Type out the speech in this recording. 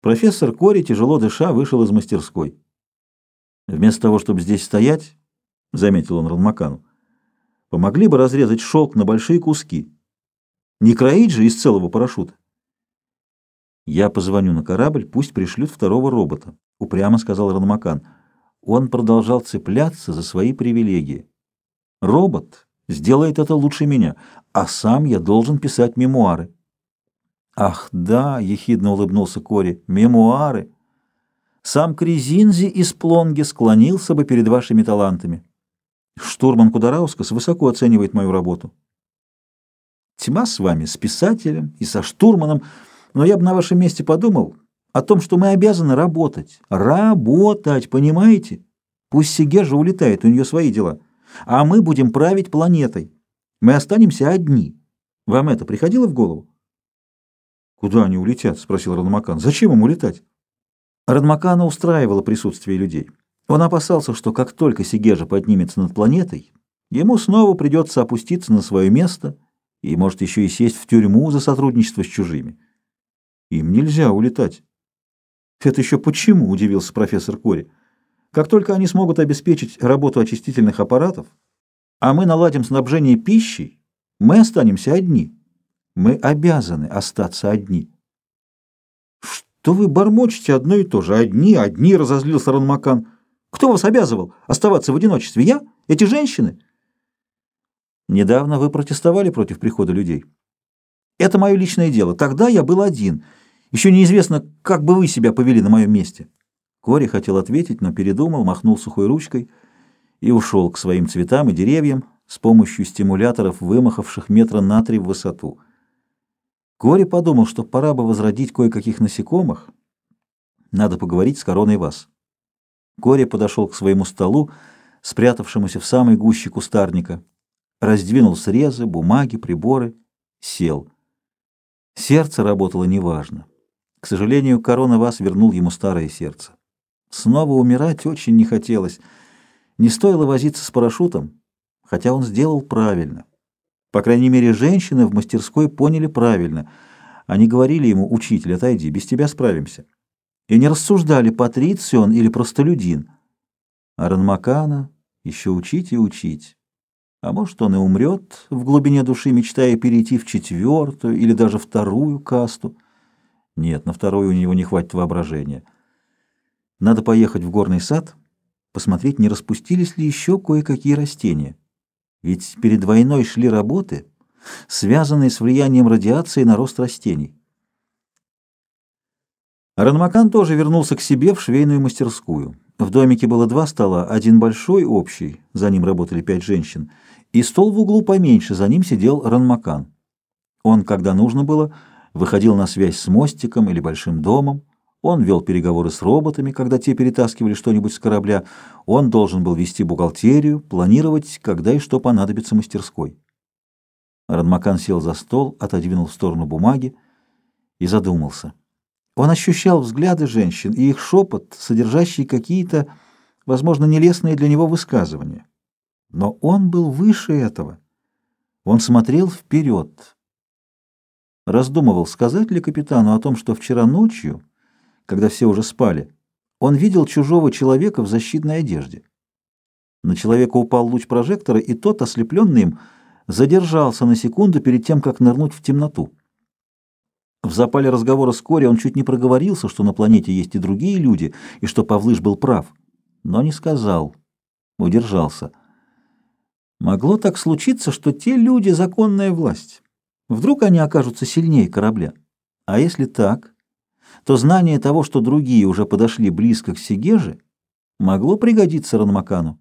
Профессор Кори, тяжело дыша, вышел из мастерской. Вместо того, чтобы здесь стоять, — заметил он Ранмакану, — помогли бы разрезать шелк на большие куски. Не кроить же из целого парашюта. Я позвоню на корабль, пусть пришлют второго робота, — упрямо сказал Ранмакан. Он продолжал цепляться за свои привилегии. Робот сделает это лучше меня, а сам я должен писать мемуары. «Ах, да!» — ехидно улыбнулся Кори. «Мемуары! Сам Кризинзи из Плонги склонился бы перед вашими талантами. Штурман Кудараускас высоко оценивает мою работу. Тьма с вами, с писателем и со штурманом, но я бы на вашем месте подумал о том, что мы обязаны работать. Работать, понимаете? Пусть Сигержа улетает, у нее свои дела, а мы будем править планетой. Мы останемся одни. Вам это приходило в голову? «Куда они улетят?» — спросил Радмакан. «Зачем им улетать?» Радмакана устраивало присутствие людей. Он опасался, что как только Сигежа поднимется над планетой, ему снова придется опуститься на свое место и, может, еще и сесть в тюрьму за сотрудничество с чужими. Им нельзя улетать. «Это еще почему?» — удивился профессор Кори. «Как только они смогут обеспечить работу очистительных аппаратов, а мы наладим снабжение пищей, мы останемся одни». Мы обязаны остаться одни. Что вы бормочете одно и то же? Одни, одни, разозлился Ранмакан. Кто вас обязывал оставаться в одиночестве? Я? Эти женщины? Недавно вы протестовали против прихода людей. Это мое личное дело. Тогда я был один. Еще неизвестно, как бы вы себя повели на моем месте. Кори хотел ответить, но передумал, махнул сухой ручкой и ушел к своим цветам и деревьям с помощью стимуляторов, вымахавших метра на три в высоту. Кори подумал, что пора бы возродить кое-каких насекомых. Надо поговорить с короной вас. Кори подошел к своему столу, спрятавшемуся в самой гуще кустарника, раздвинул срезы, бумаги, приборы, сел. Сердце работало неважно. К сожалению, корона вас вернул ему старое сердце. Снова умирать очень не хотелось. Не стоило возиться с парашютом, хотя он сделал правильно. По крайней мере, женщины в мастерской поняли правильно. Они говорили ему, учитель, отойди, без тебя справимся. И не рассуждали, патриции он или простолюдин. А Ранмакана еще учить и учить. А может, он и умрет в глубине души, мечтая перейти в четвертую или даже вторую касту. Нет, на вторую у него не хватит воображения. Надо поехать в горный сад, посмотреть, не распустились ли еще кое-какие растения. Ведь перед войной шли работы, связанные с влиянием радиации на рост растений. Ранмакан тоже вернулся к себе в швейную мастерскую. В домике было два стола, один большой, общий, за ним работали пять женщин, и стол в углу поменьше, за ним сидел Ранмакан. Он, когда нужно было, выходил на связь с мостиком или большим домом, он вел переговоры с роботами, когда те перетаскивали что-нибудь с корабля. Он должен был вести бухгалтерию, планировать, когда и что понадобится мастерской. Ранмакан сел за стол, отодвинул в сторону бумаги и задумался. Он ощущал взгляды женщин и их шепот, содержащий какие-то, возможно, нелестные для него высказывания. Но он был выше этого. Он смотрел вперед. Раздумывал, сказать ли капитану о том, что вчера ночью когда все уже спали, он видел чужого человека в защитной одежде. На человека упал луч прожектора, и тот, ослепленный им, задержался на секунду перед тем, как нырнуть в темноту. В запале разговора с Кори он чуть не проговорился, что на планете есть и другие люди, и что Павлыш был прав, но не сказал, удержался. Могло так случиться, что те люди — законная власть. Вдруг они окажутся сильнее корабля. А если так, то знание того, что другие уже подошли близко к Сигеже, могло пригодиться Ранмакану.